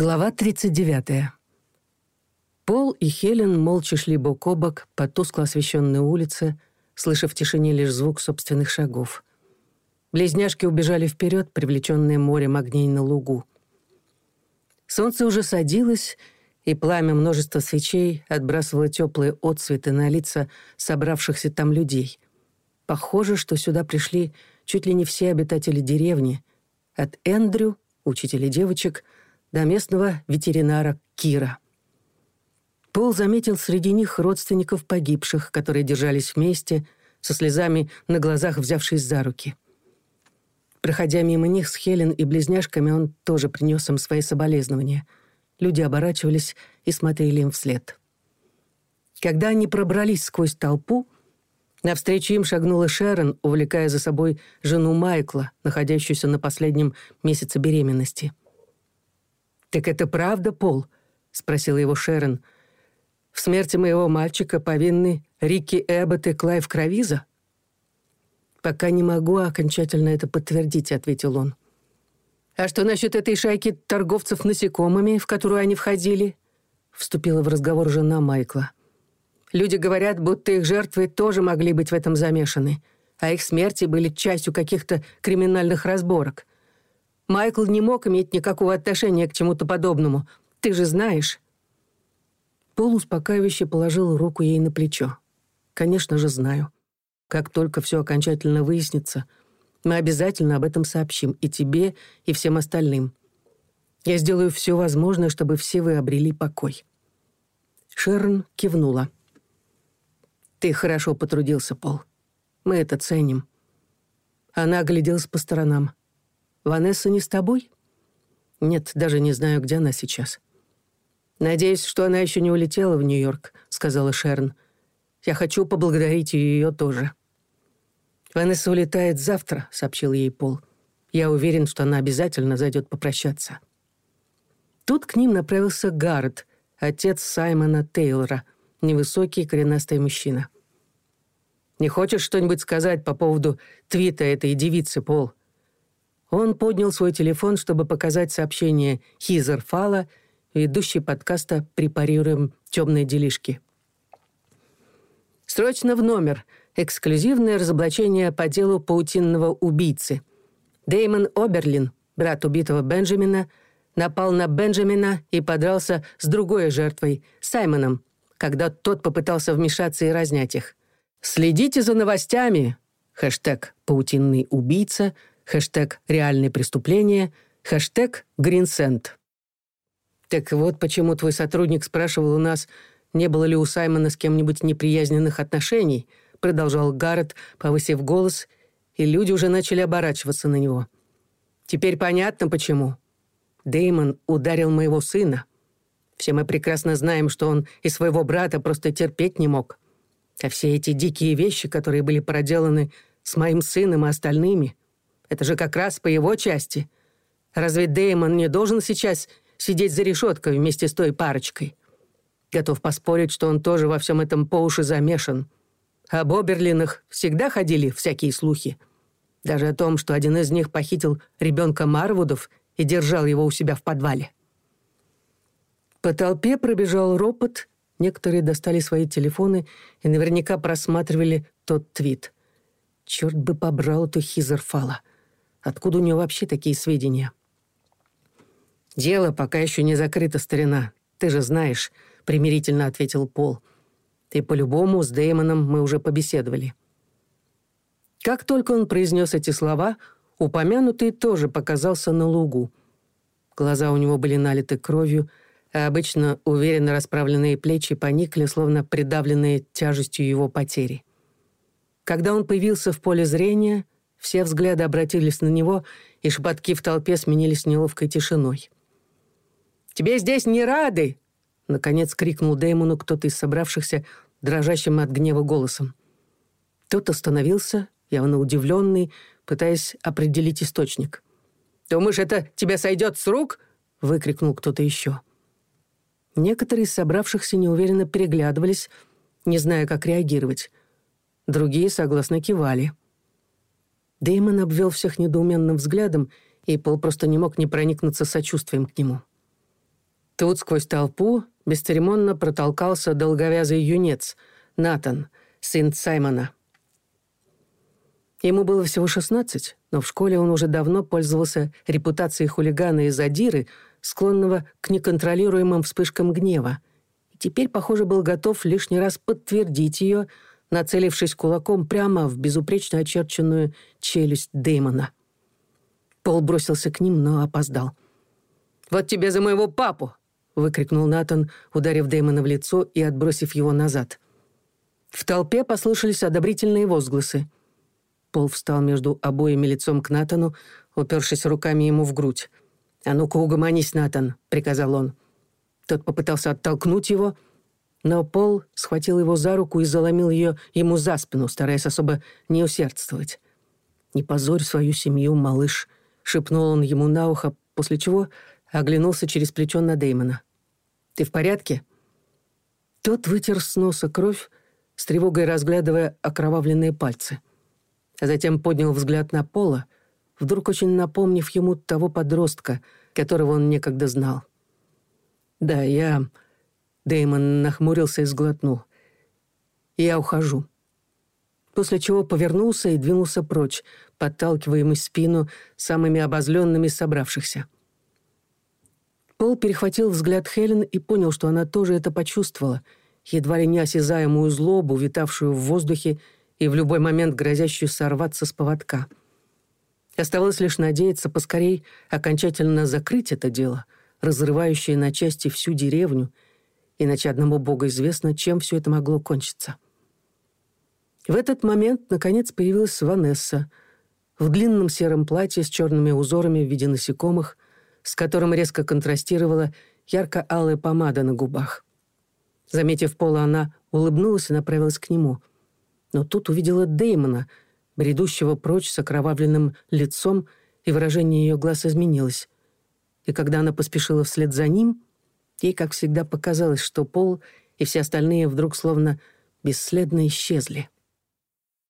Глава 39. Пол и Хелен молча шли бок о бок по тускло освещенной улице, слыша в тишине лишь звук собственных шагов. Близняшки убежали вперед, привлеченные морем огней на лугу. Солнце уже садилось, и пламя множества свечей отбрасывало теплые отсветы на лица собравшихся там людей. Похоже, что сюда пришли чуть ли не все обитатели деревни, от Эндрю, учителя девочек, до местного ветеринара Кира. Пол заметил среди них родственников погибших, которые держались вместе, со слезами на глазах взявшись за руки. Проходя мимо них с Хелен и близняшками, он тоже принес им свои соболезнования. Люди оборачивались и смотрели им вслед. Когда они пробрались сквозь толпу, навстречу им шагнула Шерон, увлекая за собой жену Майкла, находящуюся на последнем месяце беременности. «Так это правда, Пол?» — спросила его Шерон. «В смерти моего мальчика повинны Рикки Эббот и Клайв Кровиза?» «Пока не могу окончательно это подтвердить», — ответил он. «А что насчет этой шайки торговцев насекомыми, в которую они входили?» — вступила в разговор жена Майкла. «Люди говорят, будто их жертвы тоже могли быть в этом замешаны, а их смерти были частью каких-то криминальных разборок. Майкл не мог иметь никакого отношения к чему-то подобному. Ты же знаешь». Пол успокаивающе положил руку ей на плечо. «Конечно же знаю. Как только все окончательно выяснится, мы обязательно об этом сообщим и тебе, и всем остальным. Я сделаю все возможное, чтобы все вы обрели покой». Шерон кивнула. «Ты хорошо потрудился, Пол. Мы это ценим». Она огляделась по сторонам. Ванесса не с тобой? Нет, даже не знаю, где она сейчас. Надеюсь, что она еще не улетела в Нью-Йорк, сказала Шерн. Я хочу поблагодарить ее тоже. Ванесса улетает завтра, сообщил ей Пол. Я уверен, что она обязательно зайдет попрощаться. Тут к ним направился Гаррет, отец Саймона Тейлора, невысокий коренастый мужчина. «Не хочешь что-нибудь сказать по поводу твита этой девицы, Пол?» Он поднял свой телефон, чтобы показать сообщение Хизер Фала, ведущий подкаста «Препарируем темные делишки». «Срочно в номер. Эксклюзивное разоблачение по делу паутинного убийцы. Дэймон Оберлин, брат убитого Бенджамина, напал на Бенджамина и подрался с другой жертвой, Саймоном, когда тот попытался вмешаться и разнять их. «Следите за новостями!» Хэштег «Паутинный убийца» — хэштег «Реальные преступления», хэштег «Гринсент». Так вот почему твой сотрудник спрашивал у нас, не было ли у Саймона с кем-нибудь неприязненных отношений, продолжал Гаррет, повысив голос, и люди уже начали оборачиваться на него. Теперь понятно почему. Деймон ударил моего сына. Все мы прекрасно знаем, что он и своего брата просто терпеть не мог. А все эти дикие вещи, которые были проделаны с моим сыном и остальными, это же как раз по его части. Разве Деймон не должен сейчас сидеть за решеткой вместе с той парочкой? Готов поспорить, что он тоже во всем этом по уши замешан. Об Оберлинах всегда ходили всякие слухи. Даже о том, что один из них похитил ребенка Марвудов и держал его у себя в подвале. По толпе пробежал ропот, некоторые достали свои телефоны и наверняка просматривали тот твит. Черт бы побрал эту Хизерфала откуда у нее вообще такие сведения. «Дело пока еще не закрыто, старина. Ты же знаешь», — примирительно ответил Пол. «Ты по-любому с Дэймоном мы уже побеседовали». Как только он произнес эти слова, упомянутый тоже показался на лугу. Глаза у него были налиты кровью, а обычно уверенно расправленные плечи поникли, словно придавленные тяжестью его потери. Когда он появился в поле зрения — все взгляды обратились на него, и шепотки в толпе сменились неловкой тишиной. «Тебе здесь не рады!» — наконец крикнул Дэймону кто-то из собравшихся, дрожащим от гнева голосом. Тот остановился, явно удивленный, пытаясь определить источник. «Думаешь, это тебе сойдет с рук?» — выкрикнул кто-то еще. Некоторые из собравшихся неуверенно переглядывались, не зная, как реагировать. Другие согласно кивали. Деймон обвел всех недоуменным взглядом, и Пол просто не мог не проникнуться сочувствием к нему. Тут сквозь толпу бесцеремонно протолкался долговязый юнец, Натан, сын Саймона. Ему было всего 16, но в школе он уже давно пользовался репутацией хулигана и задиры, склонного к неконтролируемым вспышкам гнева, и теперь, похоже, был готов лишний раз подтвердить ее – нацелившись кулаком прямо в безупречно очерченную челюсть Дэймона. Пол бросился к ним, но опоздал. «Вот тебе за моего папу!» — выкрикнул Натан, ударив Дэймона в лицо и отбросив его назад. В толпе послышались одобрительные возгласы. Пол встал между обоими лицом к Натану, упершись руками ему в грудь. «А ну-ка угомонись, Натан!» — приказал он. Тот попытался оттолкнуть его — но Пол схватил его за руку и заломил ее ему за спину, стараясь особо не усердствовать. «Не позорь свою семью, малыш», — шепнул он ему на ухо, после чего оглянулся через плечо на Дэймона. «Ты в порядке?» Тот вытер с носа кровь, с тревогой разглядывая окровавленные пальцы. А затем поднял взгляд на Пола, вдруг очень напомнив ему того подростка, которого он некогда знал. «Да, я...» Дэймон нахмурился и сглотнул. «Я ухожу». После чего повернулся и двинулся прочь, подталкиваемый спину самыми обозленными собравшихся. Пол перехватил взгляд Хелен и понял, что она тоже это почувствовала, едва ли не осязаемую злобу, витавшую в воздухе и в любой момент грозящую сорваться с поводка. Оставалось лишь надеяться поскорей окончательно закрыть это дело, разрывающее на части всю деревню, иначе одному Богу известно, чем все это могло кончиться. В этот момент, наконец, появилась Ванесса в длинном сером платье с черными узорами в виде насекомых, с которым резко контрастировала ярко-алая помада на губах. Заметив Пола, она улыбнулась и направилась к нему. Но тут увидела Дэймона, бредущего прочь с окровавленным лицом, и выражение ее глаз изменилось. И когда она поспешила вслед за ним — ей, как всегда, показалось, что Пол и все остальные вдруг словно бесследно исчезли.